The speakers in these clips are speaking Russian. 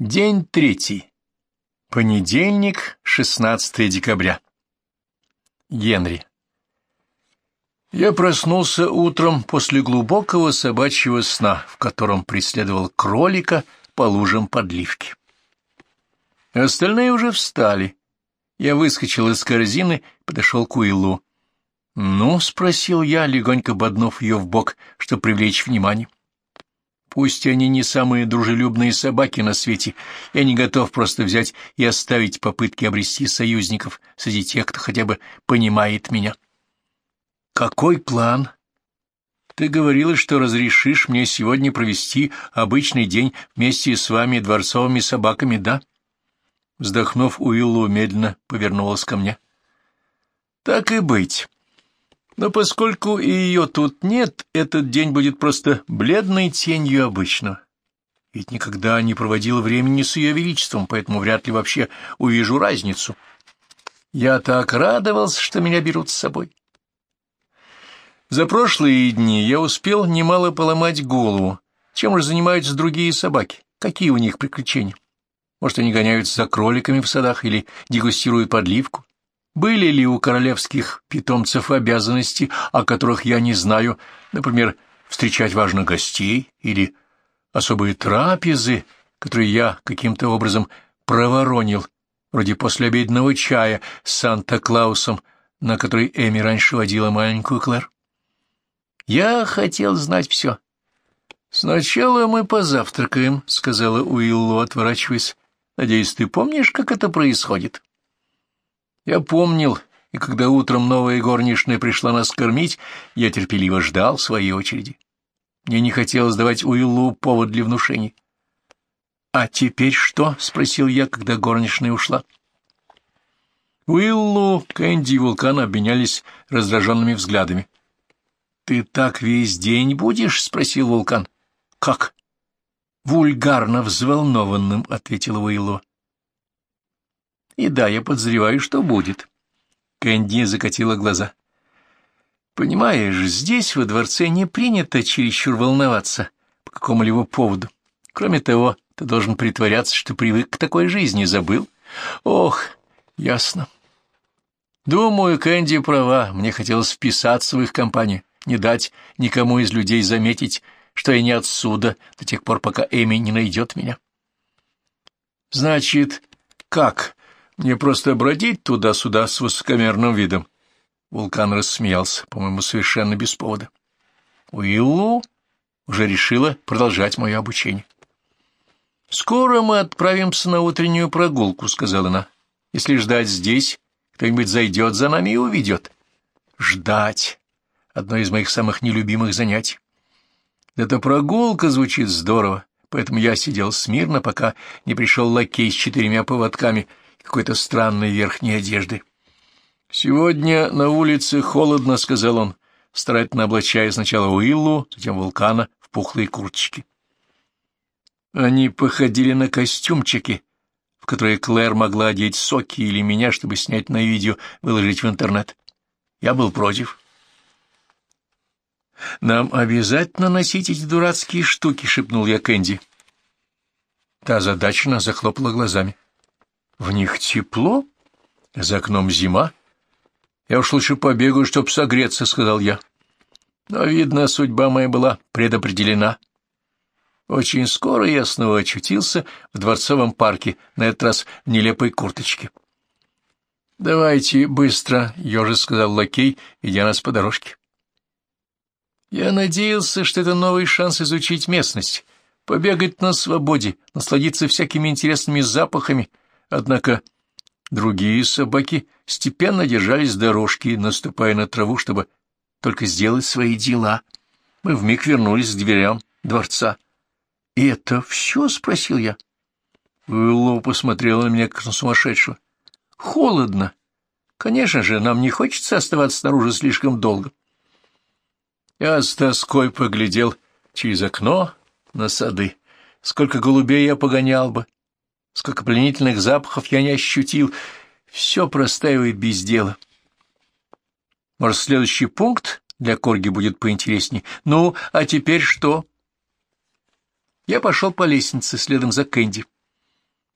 День третий. Понедельник, 16 декабря. Генри. Я проснулся утром после глубокого собачьего сна, в котором преследовал кролика по лужам подливки. Остальные уже встали. Я выскочил из корзины, подошел к Уиллу. «Ну?» — спросил я, легонько боднув ее в бок, чтобы привлечь внимание. Пусть они не самые дружелюбные собаки на свете, я не готов просто взять и оставить попытки обрести союзников среди тех, кто хотя бы понимает меня. Какой план? Ты говорила, что разрешишь мне сегодня провести обычный день вместе с вами дворцовыми собаками, да? Вздохнув, Уиллу медленно повернулась ко мне. Так и быть. Но поскольку ее тут нет, этот день будет просто бледной тенью обычного. Ведь никогда не проводил времени с ее величеством, поэтому вряд ли вообще увижу разницу. Я так радовался, что меня берут с собой. За прошлые дни я успел немало поломать голову, чем же занимаются другие собаки, какие у них приключения. Может, они гоняются за кроликами в садах или дегустируют подливку. Были ли у королевских питомцев обязанности, о которых я не знаю, например, встречать важных гостей или особые трапезы, которые я каким-то образом проворонил, вроде послеобеденного чая с Санта-Клаусом, на который Эми раньше водила маленькую Клэр? Я хотел знать все. «Сначала мы позавтракаем», — сказала Уиллу, отворачиваясь. «Надеюсь, ты помнишь, как это происходит?» Я помнил, и когда утром новая горничная пришла нас кормить, я терпеливо ждал своей очереди. Мне не хотелось давать Уиллу повод для внушений. «А теперь что?» — спросил я, когда горничная ушла. Уиллу, Кэнди и Вулкан обменялись раздраженными взглядами. «Ты так весь день будешь?» — спросил Вулкан. «Как?» «Вульгарно взволнованным», — ответила Уиллу. И да, я подозреваю, что будет. Кэнди закатила глаза. Понимаешь, здесь, во дворце, не принято чересчур волноваться по какому-либо поводу. Кроме того, ты должен притворяться, что привык к такой жизни, забыл. Ох, ясно. Думаю, Кэнди права, мне хотелось вписаться в их компанию, не дать никому из людей заметить, что я не отсюда до тех пор, пока Эми не найдет меня. Значит, как? Мне просто бродить туда-сюда с высокомерным видом. Вулкан рассмеялся, по-моему, совершенно без повода. Уиллу уже решила продолжать мое обучение. «Скоро мы отправимся на утреннюю прогулку», — сказала она. «Если ждать здесь, кто-нибудь зайдет за нами и уведет». «Ждать» — одно из моих самых нелюбимых занятий. Эта прогулка звучит здорово, поэтому я сидел смирно, пока не пришел лакей с четырьмя поводками — какой-то странной верхней одежды. «Сегодня на улице холодно», — сказал он, старательно облачая сначала Уиллу, затем Вулкана в пухлые курточки. Они походили на костюмчики, в которые Клэр могла одеть соки или меня, чтобы снять на видео, выложить в интернет. Я был против. «Нам обязательно носить эти дурацкие штуки», — шепнул я Кэнди. Та задачно захлопала глазами. В них тепло, за окном зима. Я уж лучше побегаю, чтоб согреться, — сказал я. Но, видно, судьба моя была предопределена. Очень скоро я снова очутился в дворцовом парке, на этот раз в нелепой курточке. «Давайте быстро», — ежи сказал лакей, идя нас по дорожке. Я надеялся, что это новый шанс изучить местность, побегать на свободе, насладиться всякими интересными запахами, Однако другие собаки степенно держались дорожки, наступая на траву, чтобы только сделать свои дела. Мы вмиг вернулись к дверям дворца. — И это все? — спросил я. Уиллоу посмотрела на меня, как на сумасшедшего. — Холодно. Конечно же, нам не хочется оставаться снаружи слишком долго. Я с тоской поглядел через окно на сады. Сколько голубей я погонял бы, сколько пленительных запахов я не ощутил. Все простаивает без дела. Может, следующий пункт для Корги будет поинтереснее. Ну, а теперь что? Я пошел по лестнице следом за Кэнди.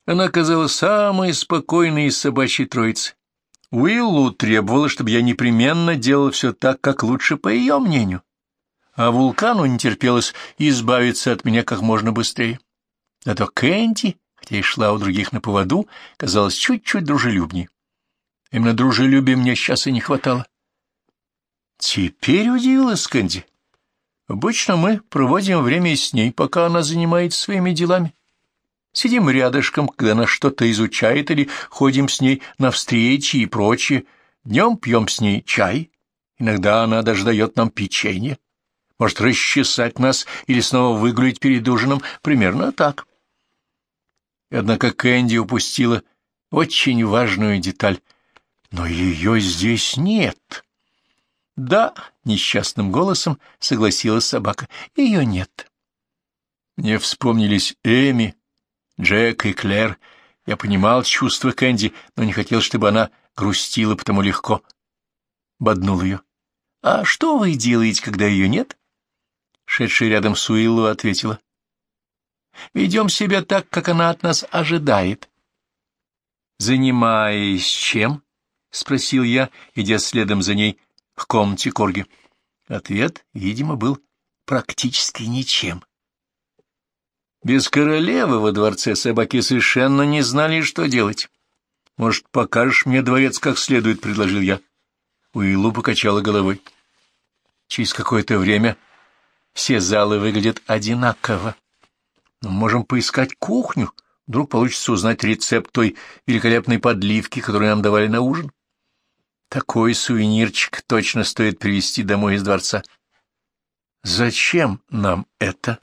Она казалась самой спокойной из собачьей троицы. Уиллу требовала, чтобы я непременно делал все так, как лучше по ее мнению. А вулкану не терпелось избавиться от меня как можно быстрее. Зато Кэнди, хотя и шла у других на поводу, казалась чуть-чуть дружелюбнее. Именно дружелюбия мне сейчас и не хватало. Теперь удивилась Кэнди. Обычно мы проводим время с ней, пока она занимается своими делами. Сидим рядышком, когда она что-то изучает, или ходим с ней на встречи и прочее. Днем пьем с ней чай. Иногда она даже дает нам печенье. Может, расчесать нас или снова выгулить перед ужином. Примерно так. Однако Кэнди упустила очень важную деталь. Но ее здесь нет. Да, несчастным голосом согласилась собака. Ее нет. Мне вспомнились Эми, Джек и Клэр. Я понимал чувства Кэнди, но не хотел, чтобы она грустила, потому легко боднул ее. — А что вы делаете, когда ее нет? Шедшая рядом с Уиллу ответила. — Ведем себя так, как она от нас ожидает. — Занимаясь чем? — спросил я, идя следом за ней к комнате Корги. Ответ, видимо, был практически ничем. Без королевы во дворце собаки совершенно не знали, что делать. «Может, покажешь мне дворец как следует?» — предложил я. Уиллу покачала головой. Через какое-то время все залы выглядят одинаково. Мы можем поискать кухню. Вдруг получится узнать рецепт той великолепной подливки, которую нам давали на ужин. Такой сувенирчик точно стоит привезти домой из дворца. Зачем нам это?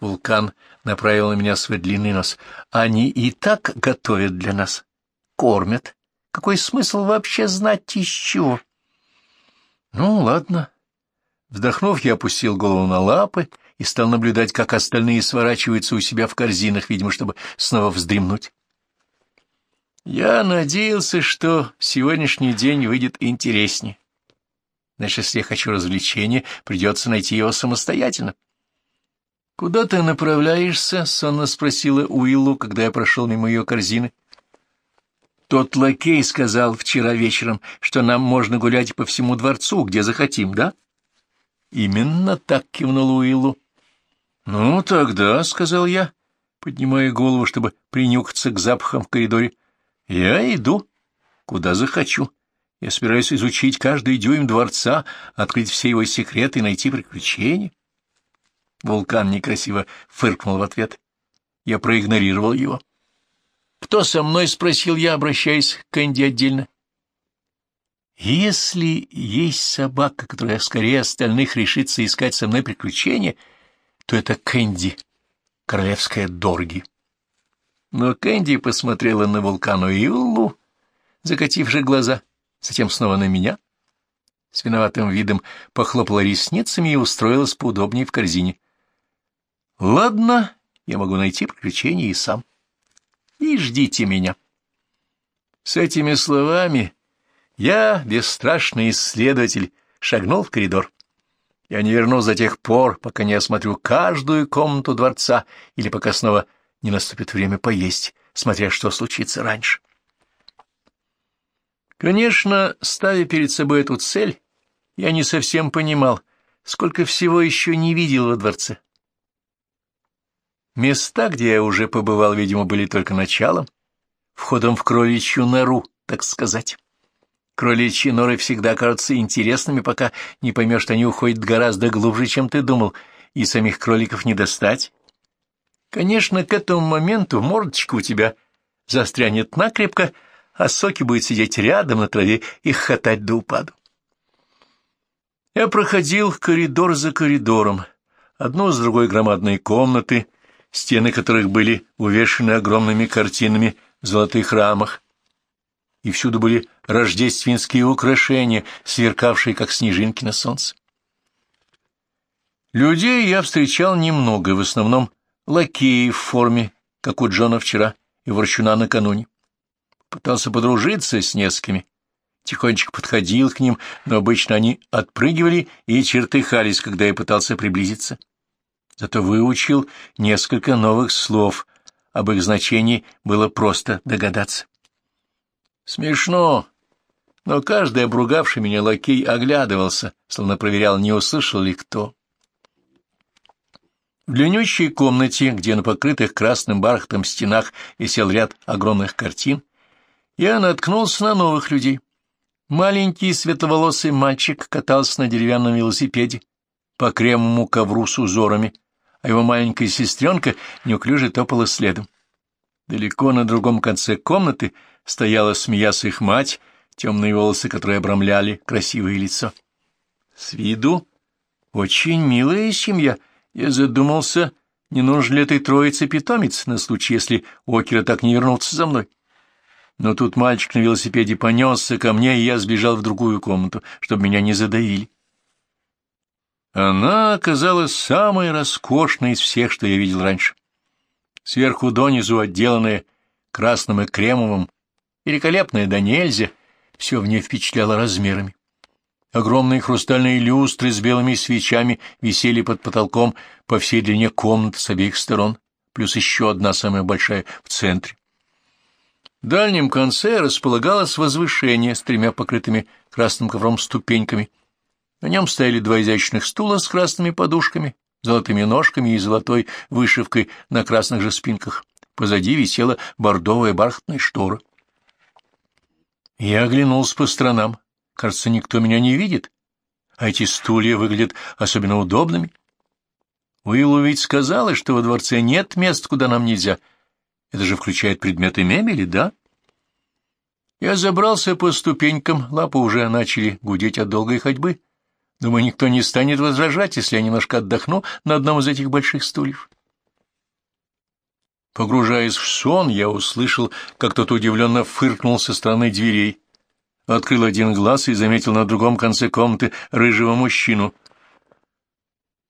Вулкан направил на меня свой длинный нос. Они и так готовят для нас. Кормят. Какой смысл вообще знать из чего? Ну, ладно. Вздохнув, я опустил голову на лапы и стал наблюдать, как остальные сворачиваются у себя в корзинах, видимо, чтобы снова вздремнуть. Я надеялся, что сегодняшний день выйдет интереснее. Значит, если я хочу развлечения, придется найти его самостоятельно. — Куда ты направляешься? — сонно спросила Уиллу, когда я прошел мимо ее корзины. — Тот лакей сказал вчера вечером, что нам можно гулять по всему дворцу, где захотим, да? — Именно так кивнул Уиллу. — Ну, тогда, — сказал я, поднимая голову, чтобы принюхаться к запахам в коридоре, — я иду, куда захочу. Я собираюсь изучить каждый дюйм дворца, открыть все его секреты и найти приключения. — Вулкан некрасиво фыркнул в ответ. Я проигнорировал его. «Кто со мной?» — спросил я, обращаясь к Кэнди отдельно. «Если есть собака, которая скорее остальных решится искать со мной приключения, то это Кэнди, королевская Дорги». Но Кэнди посмотрела на вулкану Иллу, закативши глаза, затем снова на меня. С виноватым видом похлопала ресницами и устроилась поудобнее в корзине. Ладно, я могу найти приключения и сам. И ждите меня. С этими словами я, бесстрашный исследователь, шагнул в коридор. Я не вернусь до тех пор, пока не осмотрю каждую комнату дворца или пока снова не наступит время поесть, смотря что случится раньше. Конечно, ставя перед собой эту цель, я не совсем понимал, сколько всего еще не видел во дворце. Места, где я уже побывал, видимо, были только началом, входом в кроличью нору, так сказать. Кроличьи норы всегда кажутся интересными, пока не поймешь, что они уходят гораздо глубже, чем ты думал, и самих кроликов не достать. Конечно, к этому моменту мордочка у тебя застрянет накрепко, а соки будет сидеть рядом на траве и хохотать до упаду. Я проходил коридор за коридором, одну с другой громадные комнаты, стены которых были увешаны огромными картинами в золотых рамах, и всюду были рождественские украшения, сверкавшие, как снежинки на солнце. Людей я встречал немного, в основном лакеи в форме, как у Джона вчера и ворчуна накануне. Пытался подружиться с несколькими, тихонечко подходил к ним, но обычно они отпрыгивали и чертыхались, когда я пытался приблизиться. Зато выучил несколько новых слов, об их значении было просто догадаться. Смешно, но каждый обругавший меня лакей оглядывался, словно проверял, не услышал ли кто. В длиннющей комнате, где на покрытых красным бархатом стенах висел ряд огромных картин, я наткнулся на новых людей. Маленький светловолосый мальчик катался на деревянном велосипеде по кремовому ковру с узорами, а его маленькая сестренка неуклюже топала следом. Далеко на другом конце комнаты стояла, смеясь их мать, темные волосы, которые обрамляли красивое лицо. С виду очень милая семья — я задумался, не нужен ли этой троице питомец на случай, если Окера так не вернутся за мной. Но тут мальчик на велосипеде понесся ко мне, и я сбежал в другую комнату, чтобы меня не задавили. Она оказалась самой роскошной из всех, что я видел раньше. Сверху донизу отделанная красным и кремовым, великолепная до нельзя, все в ней впечатляло размерами. Огромные хрустальные люстры с белыми свечами висели под потолком по всей длине комнат с обеих сторон, плюс еще одна самая большая в центре. В дальнем конце располагалось возвышение с тремя покрытыми красным ковром ступеньками. На нем стояли два изящных стула с красными подушками, золотыми ножками и золотой вышивкой на красных же спинках. Позади висела бордовая бархатная штора. Я оглянулся по сторонам. Кажется, никто меня не видит, а эти стулья выглядят особенно удобными. Уиллу ведь сказала, что во дворце нет мест, куда нам нельзя. Это же включает предметы мебели, да? Я забрался по ступенькам, лапы уже начали гудеть от долгой ходьбы. Думаю, никто не станет возражать, если я немножко отдохну на одном из этих больших стульев. Погружаясь в сон, я услышал, как кто-то удивленно фыркнул со стороны дверей открыл один глаз и заметил на другом конце комнаты рыжего мужчину.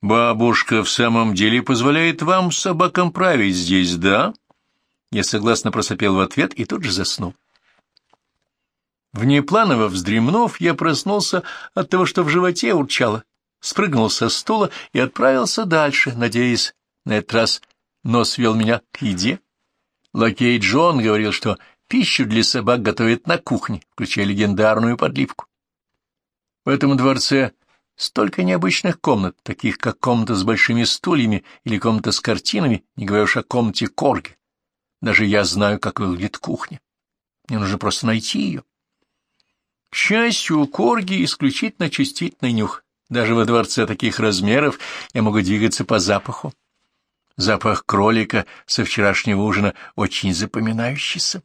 «Бабушка в самом деле позволяет вам, собакам, править здесь, да?» Я согласно просопел в ответ и тут же заснул. Внепланово вздремнув, я проснулся от того, что в животе урчало, спрыгнул со стула и отправился дальше, надеясь, на этот раз нос вел меня к еде. Лакей Джон говорил, что Пищу для собак готовят на кухне, включая легендарную подливку. В этом дворце столько необычных комнат, таких как комната с большими стульями или комната с картинами, не говоря уж о комнате Корги. Даже я знаю, как выглядит кухня. Мне нужно просто найти ее. К счастью, у Корги исключительно чувствительный нюх. Даже во дворце таких размеров я могу двигаться по запаху. Запах кролика со вчерашнего ужина очень запоминающийся.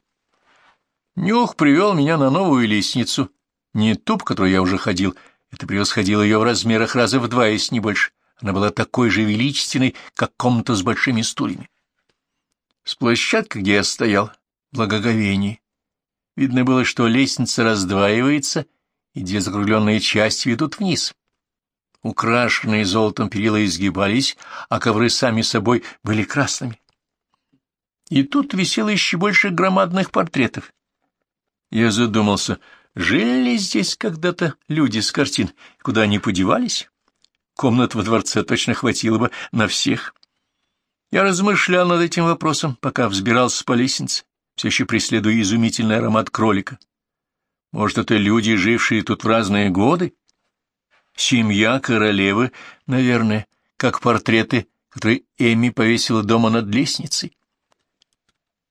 Нюх привел меня на новую лестницу. Не ту, по которой я уже ходил, это превосходило ее в размерах раза в два, если не больше. Она была такой же величественной, как комната с большими стульями. С площадки, где я стоял, благоговение. Видно было, что лестница раздваивается, и две закругленные части ведут вниз. Украшенные золотом перила изгибались, а ковры сами собой были красными. И тут висело еще больше громадных портретов. Я задумался, жили ли здесь когда-то люди с картин, куда они подевались? Комнат во дворце точно хватило бы на всех. Я размышлял над этим вопросом, пока взбирался по лестнице, все еще преследуя изумительный аромат кролика. Может, это люди, жившие тут в разные годы? Семья королевы, наверное, как портреты, которые Эми повесила дома над лестницей.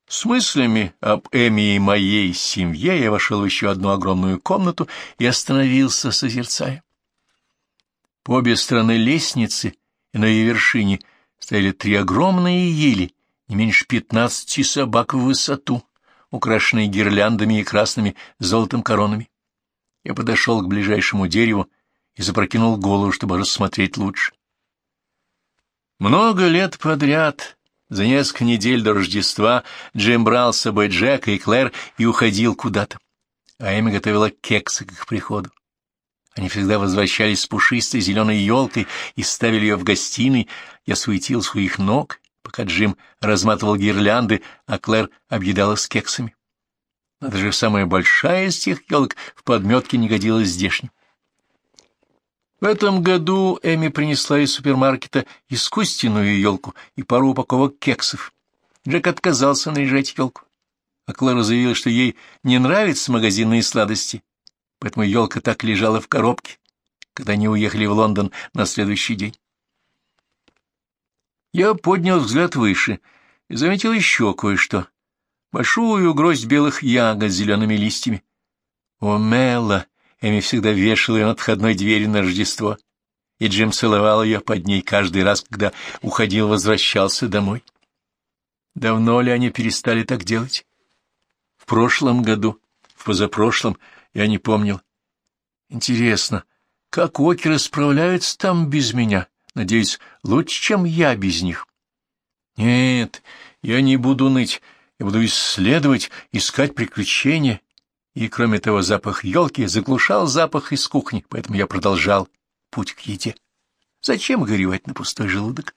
С мыслями об Эми и моей семье я вошел в еще одну огромную комнату и остановился, созерцая. По обе стороны лестницы и на ее вершине стояли три огромные ели, не меньше пятнадцати собак в высоту, украшенные гирляндами и красными золотом коронами. Я подошел к ближайшему дереву и запрокинул голову, чтобы рассмотреть лучше. Много лет подряд за несколько недель до Рождества Джим брал с собой Джека и Клэр и уходил куда-то, а Эми готовила кексы к их приходу. Они всегда возвращались с пушистой зеленой елкой и ставили ее в гостиной. Я суетился у их ног, пока Джим разматывал гирлянды, а Клэр объедала с кексами. Даже самая большая из тех елок в подметке не годилась здешним. В этом году Эми принесла из супермаркета искусственную елку и пару упаковок кексов. Джек отказался наряжать елку, а Клара заявила, что ей не нравятся магазинные сладости, поэтому елка так лежала в коробке, когда они уехали в Лондон на следующий день. Я поднял взгляд выше и заметил еще кое-что. Большую гроздь белых ягод с зелеными листьями. О, Мелла! Эми всегда вешала ее над входной дверью на Рождество, и Джим целовал ее под ней каждый раз, когда уходил-возвращался домой. Давно ли они перестали так делать? В прошлом году, в позапрошлом, я не помнил. Интересно, как Океры справляются там без меня? Надеюсь, лучше, чем я без них. Нет, я не буду ныть, я буду исследовать, искать приключения. И, кроме того, запах елки заглушал запах из кухни, поэтому я продолжал путь к еде. Зачем горевать на пустой желудок?